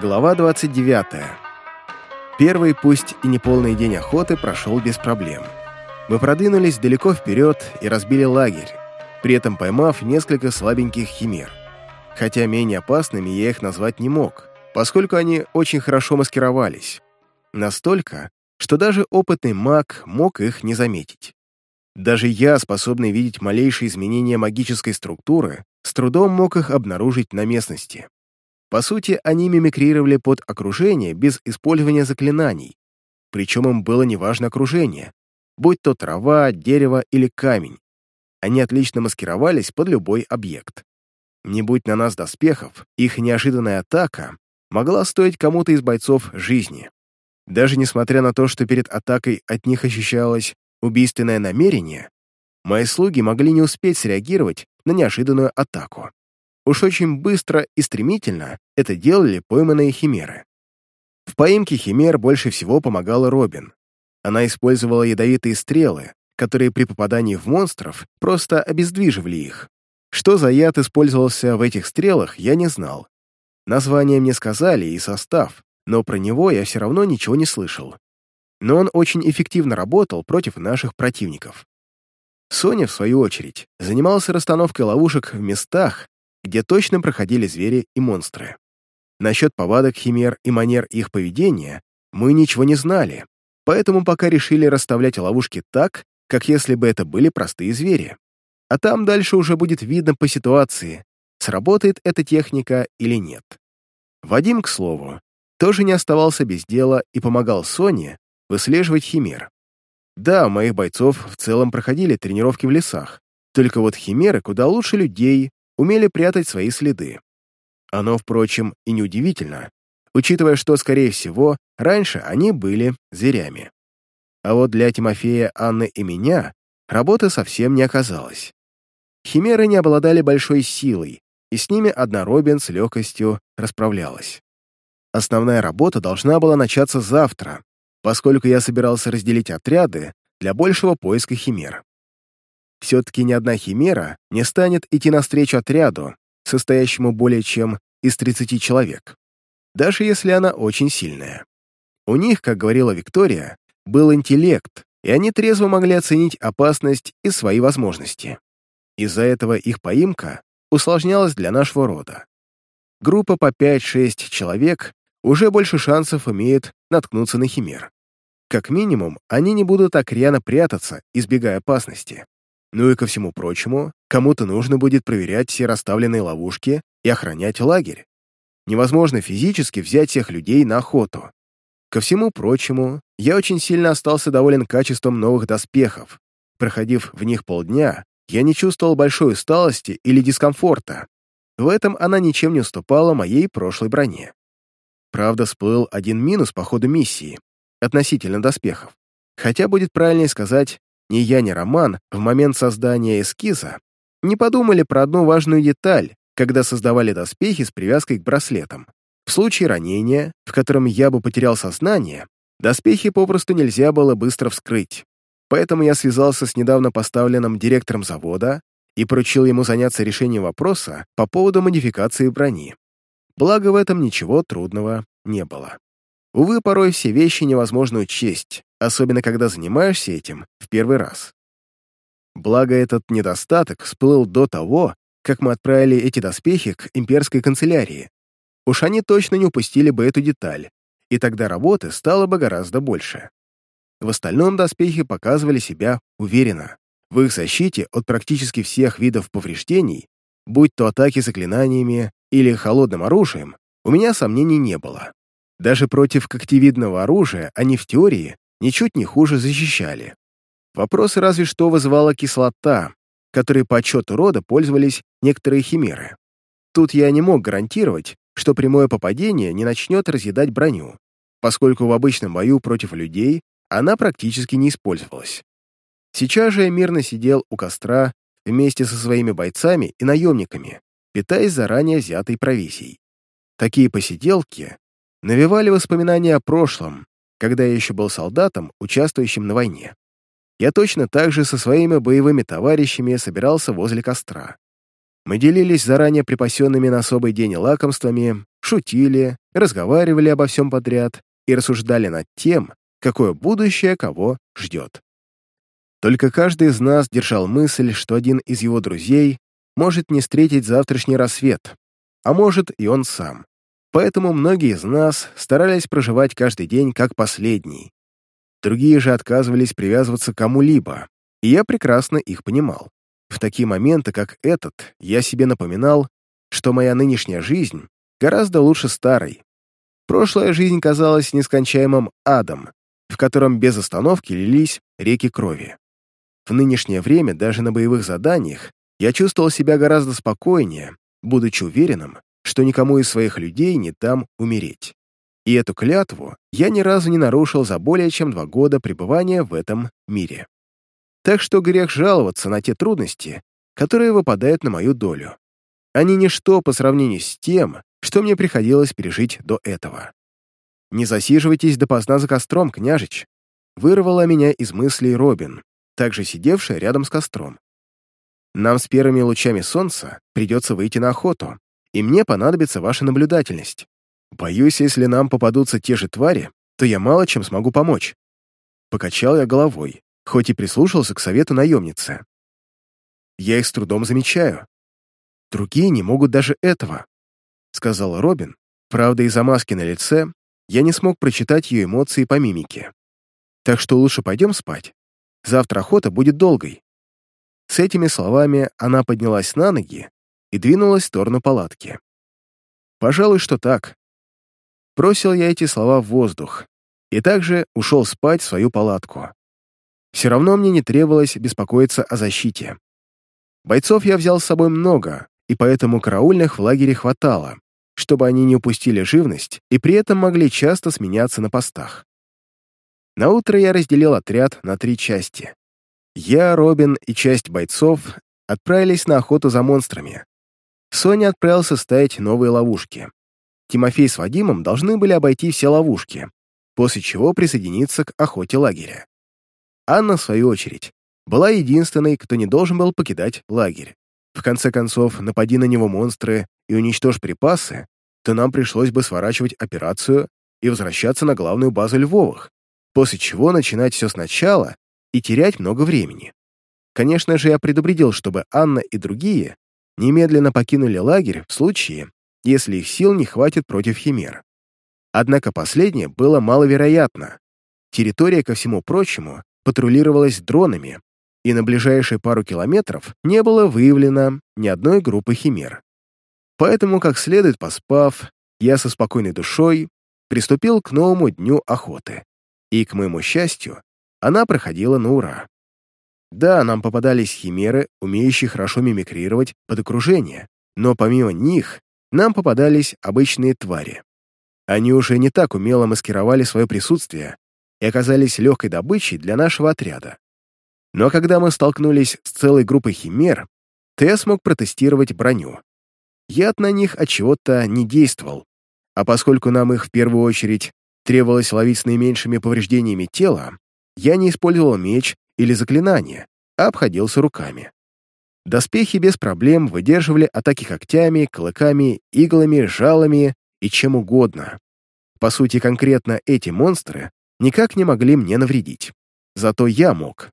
Глава 29. Первый, пусть и неполный день охоты, прошел без проблем. Мы продвинулись далеко вперед и разбили лагерь, при этом поймав несколько слабеньких химер. Хотя менее опасными я их назвать не мог, поскольку они очень хорошо маскировались. Настолько, что даже опытный маг мог их не заметить. Даже я, способный видеть малейшие изменения магической структуры, с трудом мог их обнаружить на местности. По сути, они мимикрировали под окружение без использования заклинаний, причем им было неважно окружение, будь то трава, дерево или камень. Они отлично маскировались под любой объект. Не будь на нас доспехов, их неожиданная атака могла стоить кому-то из бойцов жизни. Даже несмотря на то, что перед атакой от них ощущалось убийственное намерение, мои слуги могли не успеть среагировать на неожиданную атаку. Уж очень быстро и стремительно это делали пойманные химеры. В поимке химер больше всего помогала Робин. Она использовала ядовитые стрелы, которые при попадании в монстров просто обездвиживали их. Что за яд использовался в этих стрелах, я не знал. Название мне сказали и состав, но про него я все равно ничего не слышал. Но он очень эффективно работал против наших противников. Соня, в свою очередь, занимался расстановкой ловушек в местах, где точно проходили звери и монстры. Насчет повадок химер и манер их поведения мы ничего не знали, поэтому пока решили расставлять ловушки так, как если бы это были простые звери. А там дальше уже будет видно по ситуации, сработает эта техника или нет. Вадим, к слову, тоже не оставался без дела и помогал Соне выслеживать химер. Да, у моих бойцов в целом проходили тренировки в лесах, только вот химеры куда лучше людей умели прятать свои следы. Оно, впрочем, и неудивительно, учитывая, что, скорее всего, раньше они были зверями. А вот для Тимофея, Анны и меня работы совсем не оказалось. Химеры не обладали большой силой, и с ними одна Робин с легкостью расправлялась. Основная работа должна была начаться завтра, поскольку я собирался разделить отряды для большего поиска химер. Все-таки ни одна химера не станет идти навстречу отряду, состоящему более чем из 30 человек, даже если она очень сильная. У них, как говорила Виктория, был интеллект, и они трезво могли оценить опасность и свои возможности. Из-за этого их поимка усложнялась для нашего рода. Группа по 5-6 человек уже больше шансов имеет наткнуться на химер. Как минимум, они не будут так рьяно прятаться, избегая опасности. Ну и ко всему прочему, кому-то нужно будет проверять все расставленные ловушки и охранять лагерь. Невозможно физически взять всех людей на охоту. Ко всему прочему, я очень сильно остался доволен качеством новых доспехов. Проходив в них полдня, я не чувствовал большой усталости или дискомфорта. В этом она ничем не уступала моей прошлой броне. Правда, всплыл один минус по ходу миссии относительно доспехов. Хотя будет правильнее сказать, ни я, ни Роман в момент создания эскиза не подумали про одну важную деталь, когда создавали доспехи с привязкой к браслетам. В случае ранения, в котором я бы потерял сознание, доспехи попросту нельзя было быстро вскрыть. Поэтому я связался с недавно поставленным директором завода и поручил ему заняться решением вопроса по поводу модификации брони. Благо в этом ничего трудного не было. Увы, порой все вещи невозможно учесть, особенно когда занимаешься этим в первый раз. Благо, этот недостаток всплыл до того, как мы отправили эти доспехи к имперской канцелярии. Уж они точно не упустили бы эту деталь, и тогда работы стало бы гораздо больше. В остальном доспехи показывали себя уверенно. В их защите от практически всех видов повреждений, будь то атаки заклинаниями или холодным оружием, у меня сомнений не было. Даже против когтевидного оружия они в теории ничуть не хуже защищали. Вопросы разве что вызывала кислота, которой по отчету рода пользовались некоторые химеры. Тут я не мог гарантировать, что прямое попадение не начнет разъедать броню, поскольку в обычном бою против людей она практически не использовалась. Сейчас же я мирно сидел у костра вместе со своими бойцами и наемниками, питаясь заранее взятой провизией. Такие посиделки навевали воспоминания о прошлом, когда я еще был солдатом, участвующим на войне. Я точно так же со своими боевыми товарищами собирался возле костра. Мы делились заранее припасенными на особый день лакомствами, шутили, разговаривали обо всем подряд и рассуждали над тем, какое будущее кого ждет. Только каждый из нас держал мысль, что один из его друзей может не встретить завтрашний рассвет, а может и он сам. Поэтому многие из нас старались проживать каждый день как последний. Другие же отказывались привязываться к кому-либо, и я прекрасно их понимал. В такие моменты, как этот, я себе напоминал, что моя нынешняя жизнь гораздо лучше старой. Прошлая жизнь казалась нескончаемым адом, в котором без остановки лились реки крови. В нынешнее время даже на боевых заданиях я чувствовал себя гораздо спокойнее, будучи уверенным, что никому из своих людей не дам умереть. И эту клятву я ни разу не нарушил за более чем два года пребывания в этом мире. Так что грех жаловаться на те трудности, которые выпадают на мою долю. Они ничто по сравнению с тем, что мне приходилось пережить до этого. «Не засиживайтесь допоздна за костром, княжич», вырвала меня из мыслей Робин, также сидевшая рядом с костром. «Нам с первыми лучами солнца придется выйти на охоту, и мне понадобится ваша наблюдательность. Боюсь, если нам попадутся те же твари, то я мало чем смогу помочь». Покачал я головой, хоть и прислушался к совету наемницы. «Я их с трудом замечаю. Другие не могут даже этого», — сказал Робин. Правда, из-за маски на лице я не смог прочитать ее эмоции по мимике. «Так что лучше пойдем спать. Завтра охота будет долгой». С этими словами она поднялась на ноги и двинулась в сторону палатки. «Пожалуй, что так». Бросил я эти слова в воздух и также ушел спать в свою палатку. Все равно мне не требовалось беспокоиться о защите. Бойцов я взял с собой много, и поэтому караульных в лагере хватало, чтобы они не упустили живность и при этом могли часто сменяться на постах. На утро я разделил отряд на три части. Я, Робин и часть бойцов отправились на охоту за монстрами. Соня отправился ставить новые ловушки. Тимофей с Вадимом должны были обойти все ловушки, после чего присоединиться к охоте лагеря. Анна, в свою очередь, была единственной, кто не должен был покидать лагерь. В конце концов, напади на него монстры и уничтожь припасы, то нам пришлось бы сворачивать операцию и возвращаться на главную базу Львовых, после чего начинать все сначала и терять много времени. Конечно же, я предупредил, чтобы Анна и другие немедленно покинули лагерь в случае, если их сил не хватит против химер. Однако последнее было маловероятно. Территория, ко всему прочему, патрулировалась дронами, и на ближайшие пару километров не было выявлено ни одной группы химер. Поэтому, как следует поспав, я со спокойной душой приступил к новому дню охоты. И, к моему счастью, она проходила на ура. Да, нам попадались химеры, умеющие хорошо мимикрировать под окружение, но помимо них нам попадались обычные твари. Они уже не так умело маскировали свое присутствие и оказались легкой добычей для нашего отряда. Но когда мы столкнулись с целой группой химер, я смог протестировать броню. Яд на них от чего-то не действовал, а поскольку нам их в первую очередь требовалось ловить с наименьшими повреждениями тела, я не использовал меч или заклинание, а обходился руками. Доспехи без проблем выдерживали атаки когтями, клыками, иглами, жалами и чем угодно. По сути, конкретно эти монстры никак не могли мне навредить. Зато я мог.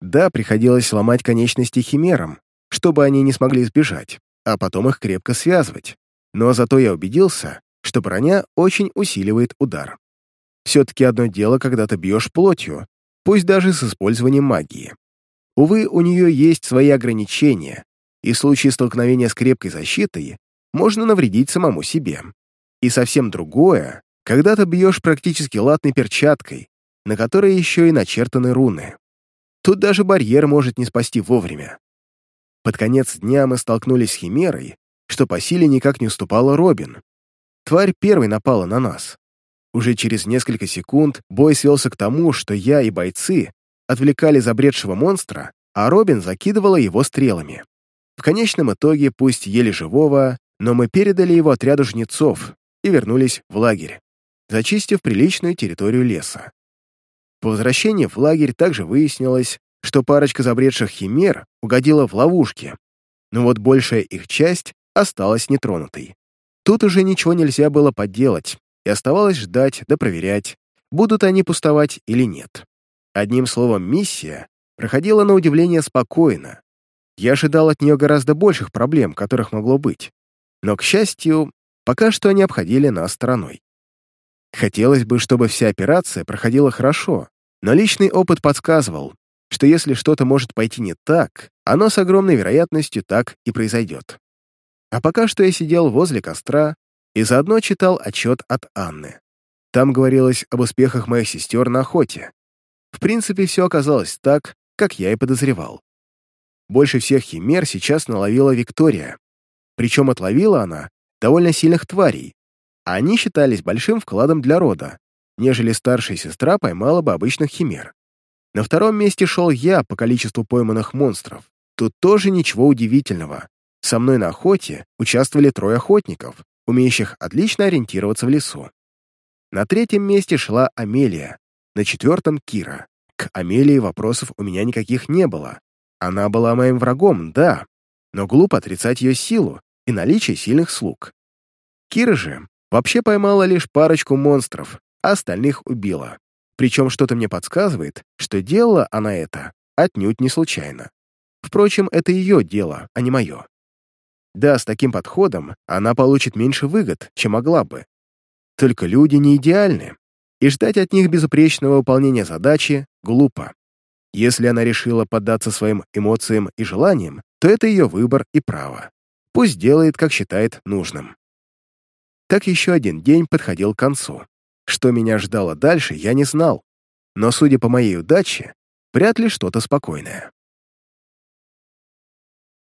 Да, приходилось ломать конечности химерам, чтобы они не смогли сбежать, а потом их крепко связывать. Но зато я убедился, что броня очень усиливает удар. Все-таки одно дело, когда ты бьешь плотью, пусть даже с использованием магии. Увы, у нее есть свои ограничения, и в случае столкновения с крепкой защитой можно навредить самому себе. И совсем другое, когда ты бьешь практически латной перчаткой, на которой еще и начертаны руны. Тут даже барьер может не спасти вовремя. Под конец дня мы столкнулись с Химерой, что по силе никак не уступала Робин. Тварь первой напала на нас. Уже через несколько секунд бой свелся к тому, что я и бойцы отвлекали забредшего монстра, а Робин закидывала его стрелами. В конечном итоге, пусть еле живого, но мы передали его отряду жнецов и вернулись в лагерь, зачистив приличную территорию леса. По возвращении в лагерь также выяснилось, что парочка забредших химер угодила в ловушки, но вот большая их часть осталась нетронутой. Тут уже ничего нельзя было поделать, и оставалось ждать да проверять, будут они пустовать или нет. Одним словом, миссия проходила на удивление спокойно. Я ожидал от нее гораздо больших проблем, которых могло быть. Но, к счастью, пока что они обходили нас стороной. Хотелось бы, чтобы вся операция проходила хорошо, но личный опыт подсказывал, что если что-то может пойти не так, оно с огромной вероятностью так и произойдет. А пока что я сидел возле костра и заодно читал отчет от Анны. Там говорилось об успехах моих сестер на охоте. В принципе, все оказалось так, как я и подозревал. Больше всех химер сейчас наловила Виктория. Причем отловила она довольно сильных тварей, а они считались большим вкладом для рода, нежели старшая сестра поймала бы обычных химер. На втором месте шел я по количеству пойманных монстров. Тут тоже ничего удивительного. Со мной на охоте участвовали трое охотников, умеющих отлично ориентироваться в лесу. На третьем месте шла Амелия, на четвертом — Кира. К Амелии вопросов у меня никаких не было. Она была моим врагом, да, но глупо отрицать ее силу и наличие сильных слуг. Кира же вообще поймала лишь парочку монстров, а остальных убила. Причем что-то мне подсказывает, что делала она это отнюдь не случайно. Впрочем, это ее дело, а не мое. Да, с таким подходом она получит меньше выгод, чем могла бы. Только люди не идеальны, и ждать от них безупречного выполнения задачи глупо. Если она решила поддаться своим эмоциям и желаниям, то это ее выбор и право. Пусть делает, как считает нужным. Так еще один день подходил к концу. Что меня ждало дальше, я не знал, но, судя по моей удаче, вряд ли что-то спокойное.